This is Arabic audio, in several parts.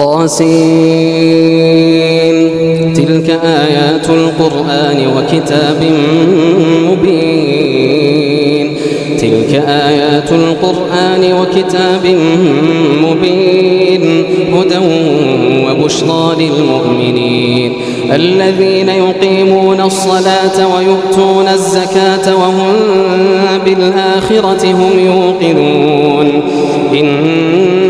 طاسين تلك آيات القرآن وكتاب مبين. تلك آيات القرآن وكتاب مبين. هدى وبشرى للمؤمنين. الذين يقيمون الصلاة ويؤتون الزكاة وهم بالآخرة هم يوقنون. إن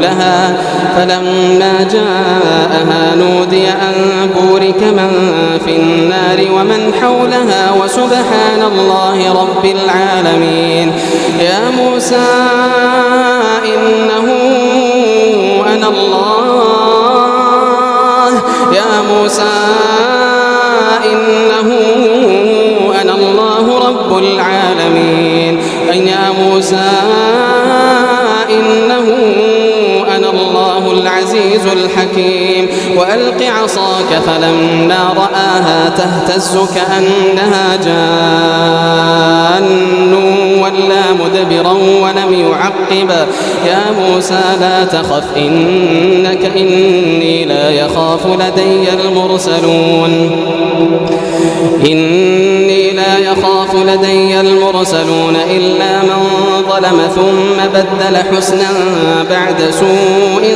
فلما جاءها نودي أن بورك من في النار ومن حولها وسبحان الله رب العالمين. يا موسى إنه أنا الله. يا موسى إنه أنا الله رب العالمين. أي يا موسى إنه العزيز الحكيم. وألق عصاك فلما رآها تهتز كأنها جان. ولا مدبرا ولم يعقب. يا موسى لا تخف إنك إني لا يخاف لدي المرسلون. إني لا يخاف لدي المرسلون إلا من ظلم ثم بدل حسنا بعد سوء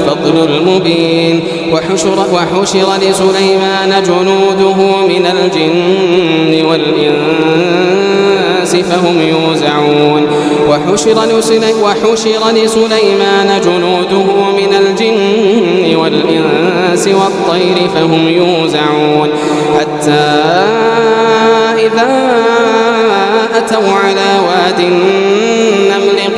الفضل المبين. وحشر, وحشر لسليمان جنوده من الجن والإنس فهم يوزعون. وحشر, لسليمان جنوده من الجن والإنس والطير فهم يوزعون. حتى إذا أتوا على واد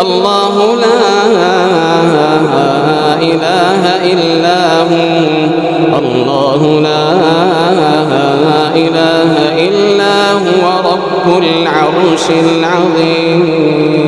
الله لا إله إلا هو. الله لا إله إلا هو رب العرش العظيم.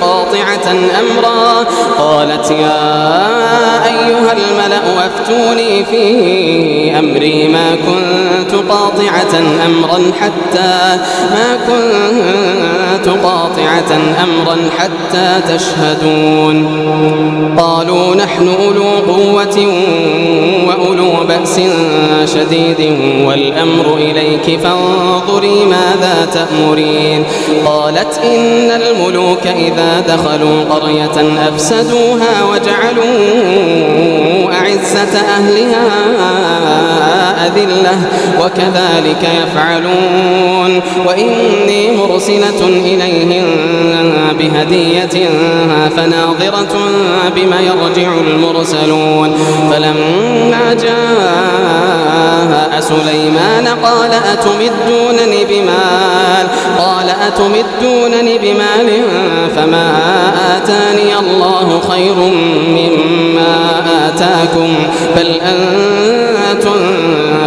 قاطعة أمرا قالت يا أيها الملأ أفتوني في أمري ما كنت قاطعة أمرا حتى ما كنت قاطعة أمرا حتى تشهدون. قالوا نحن أولو قوة وأولو بأس شديد والأمر إليك فانظري ماذا تأمرين. قالت إن الملوك إذا دخلوا قرية أفسدوها وجعلوا أعزة أهلها أذلة وكذلك يفعلون. وإني مرسلة إليهم بهدية فناظرة بما يرجع المرسلون. فلما جاء سليمان قال أتمدونني بمال؟ قال أتمدونني بمال فما آتاني الله خير مما آتاكم. بل أنتم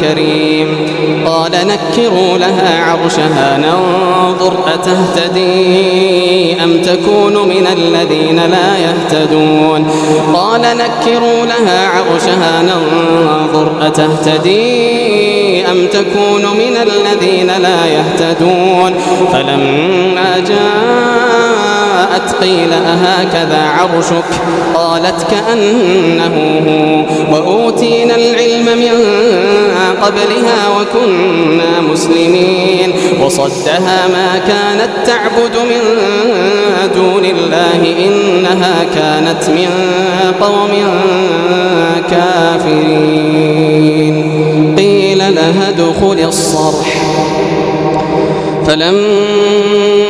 كريم قال نكروا لها عرشها ننظر أتهتدي أم تكون من الذين لا يهتدون. قال نكروا لها عرشها ننظر أتهتدي أم تكون من الذين لا يهتدون. فلما جاء فقالت قيل أهكذا عرشك؟ قالت كأنه هو. وأوتينا العلم من قبلها وكنا مسلمين. وصدها ما كانت تعبد من دون الله إنها كانت من قوم كافرين. قيل لها ادخل الصرح. فلما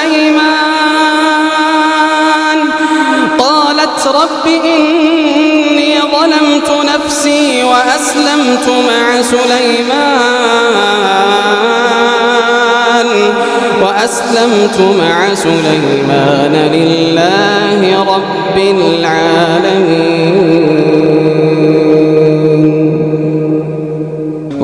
رب إني ظلمت نفسي وأسلمت مع سليمان وأسلمت مع سليمان لله رب العالمين.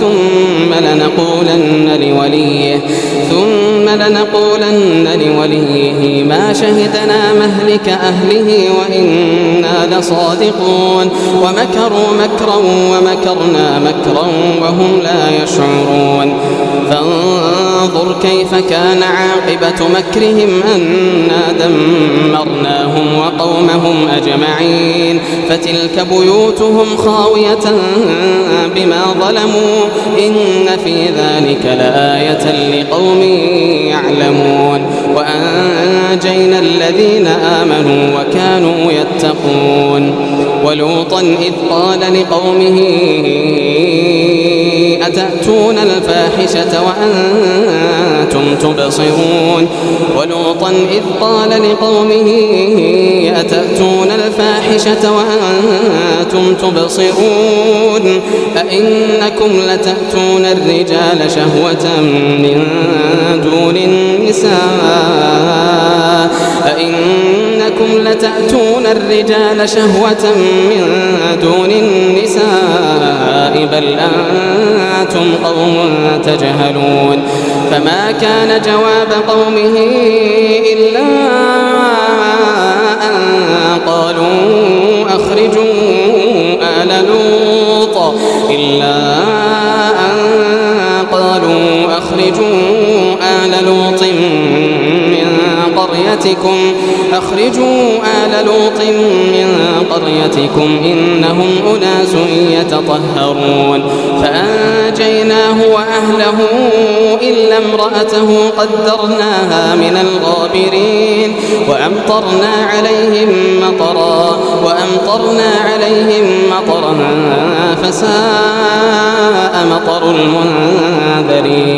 ثم لنقولن لوليه ثم لنقولن لوليه ما شهدنا مهلك أهله وإنا لصادقون. ومكروا مكرا ومكرنا مكرا وهم لا يشعرون. فانظر كيف كان عاقبة مكرهم أنا دمرناهم وقومهم أجمعين فتلك بيوتهم خاوية بما ظلموا إن في ذلك لآية لقوم يعلمون وأنجينا الذين آمنوا وكانوا يتقون ولوطا إذ قال لقومه أتأتون الفاحشة وأنتم تبصرون ولوطا إذ قال لقومه أتأتون الفاحشة وأنتم تبصرون أئنكم لتأتون الرجال شهوة من دون النساء أئنكم لتأتون الرجال شهوة من دون النساء بل أنتم قوم تجهلون فما كان جواب قومه إلا أن قالوا أخرجوا آل لوط إلا أن قالوا أخرجوا قريتكم أخرجوا آل لوط من قريتكم إنهم أناس يتطهرون. فأنجيناه وأهله إلا امرأته قدرناها من الغابرين وأمطرنا عليهم مطرا وأمطرنا عليهم مطرا فساء مطر المنذرين.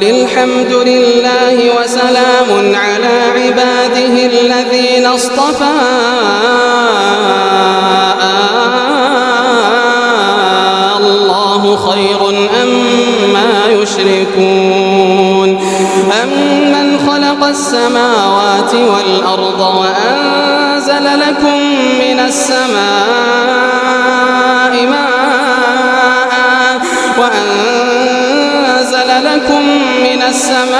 قل الحمد لله وسلام على عباده الذين اصطفى. الله خير أما ما يشركون؟ أمن خلق السماوات والأرض وأنزل لكم من السماء ماء وأنزل لكم من السماء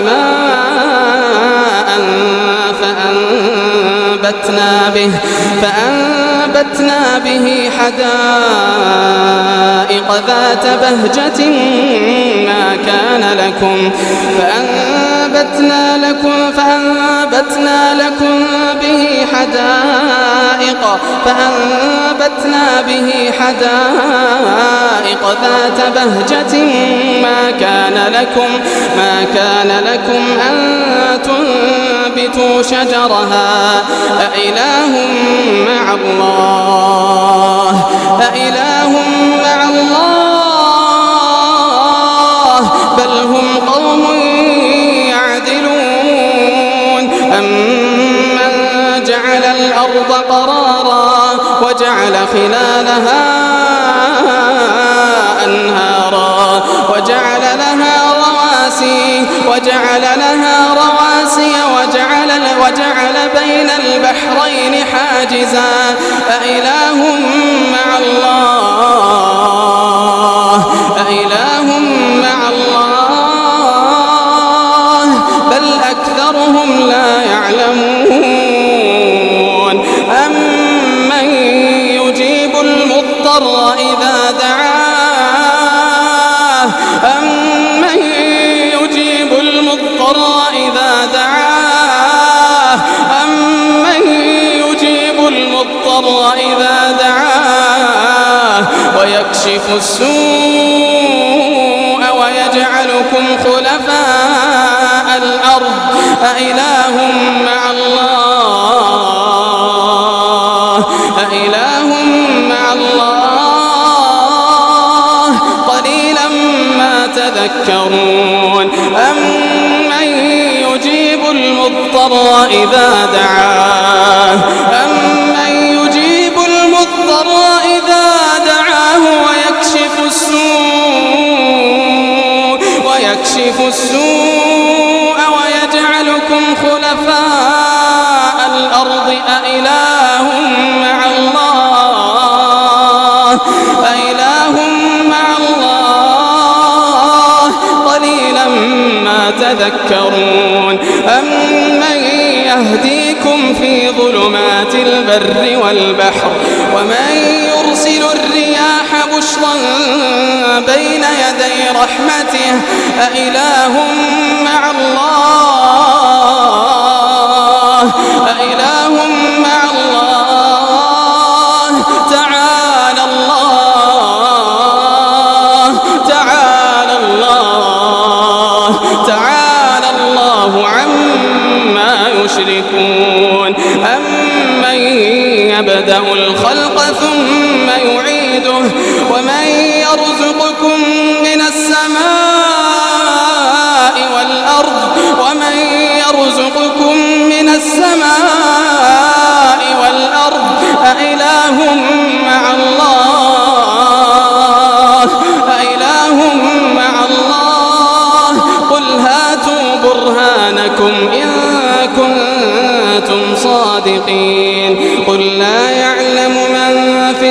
ماء فأنبتنا به فأنبتنا به حدائق ذات بهجة ما كان لكم فأنبتنا لكم فأنبتنا لكم به حدائق فأنبتنا به حدائق ذات بهجة. ما كان لكم ما كان لكم أن تنبتوا شجرها. أإله مع الله أإله مع الله. وجعل خلالها أنهارا وجعل لها رواسي وجعل لها رواسي وجعل وجعل بين البحرين حاجزا أإله مع الله أإله مع الله بل أكثرهم لا يعلمون. المضطر إذا دعاه. أمن يجيب المضطر إذا دعاه؟ أمن يجيب المضطر إذا دعاه؟ ويكشف السوء ويجعلكم خلفاء الأرض. أإله المضطر إذا دعاه. أمن يجيب المضطر إذا دعاه ويكشف السوء ويكشف السوء ويجعلكم خلفاء الأرض أإله مع الله أإله مع الله. قليلا ما تذكرون. البر والبحر ومن يرسل الرياح بشرا بين يدي رحمته أإله مع الله؟ أإله مع الله؟ تعالى الله تعالى الله تعالى الله عما يشركون. يعيده ومن يرزقكم من السماء والأرض ومن يرزقكم من السماء والأرض أإله مع الله أإله مع الله قل هاتوا برهانكم إن كنتم صادقين قل لا يعلم من في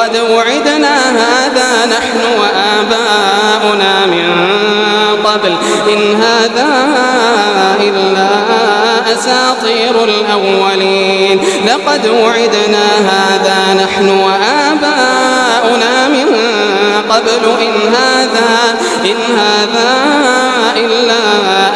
لقد وعدنا هذا نحن وآباؤنا من قبل. إن هذا إلا أساطير الأولين. لقد وعدنا هذا نحن وآباؤنا من قبل. إن هذا إن هذا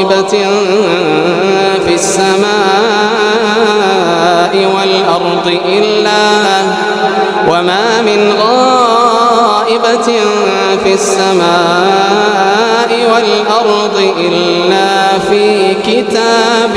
غائبة في السماء والأرض إلا وما من غائبة في السماء والأرض إلا في كتاب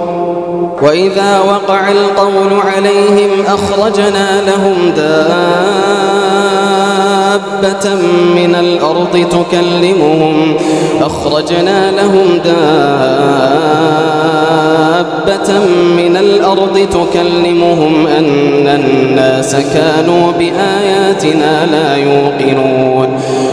وإذا وقع القول عليهم أخرجنا لهم دابة من الأرض تكلمهم. أخرجنا لهم دابة من الأرض تكلمهم أن الناس كانوا بآياتنا لا يوقنون.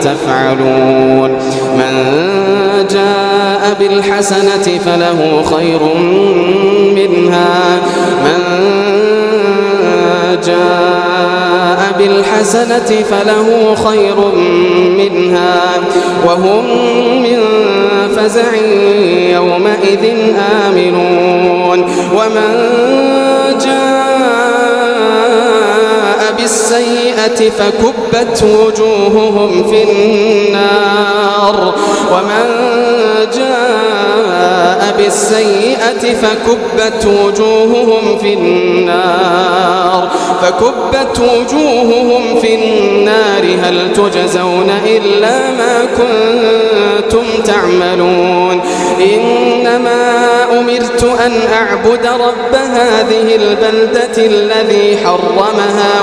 تفعلون. من جاء بالحسنة فله خير منها. من جاء بالحسنة فله خير منها. وهم من فزع يومئذ آمنون. ومن جاء بالسيئة فكبت وجوههم في النار. ومن جاء بالسيئة فكبت وجوههم في النار. فكبت وجوههم في النار. هل تجزون إلا ما كنتم تعملون؟ إنما أمرت أن أعبد رب هذه البلدة الذي حرمها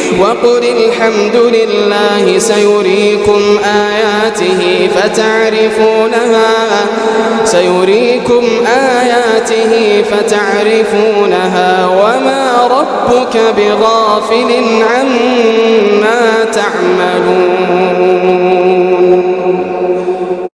وقل الحمد لله سيريكم آياته فتعرفونها. سيريكم آياته فتعرفونها وما ربك بغافل عما تعملون.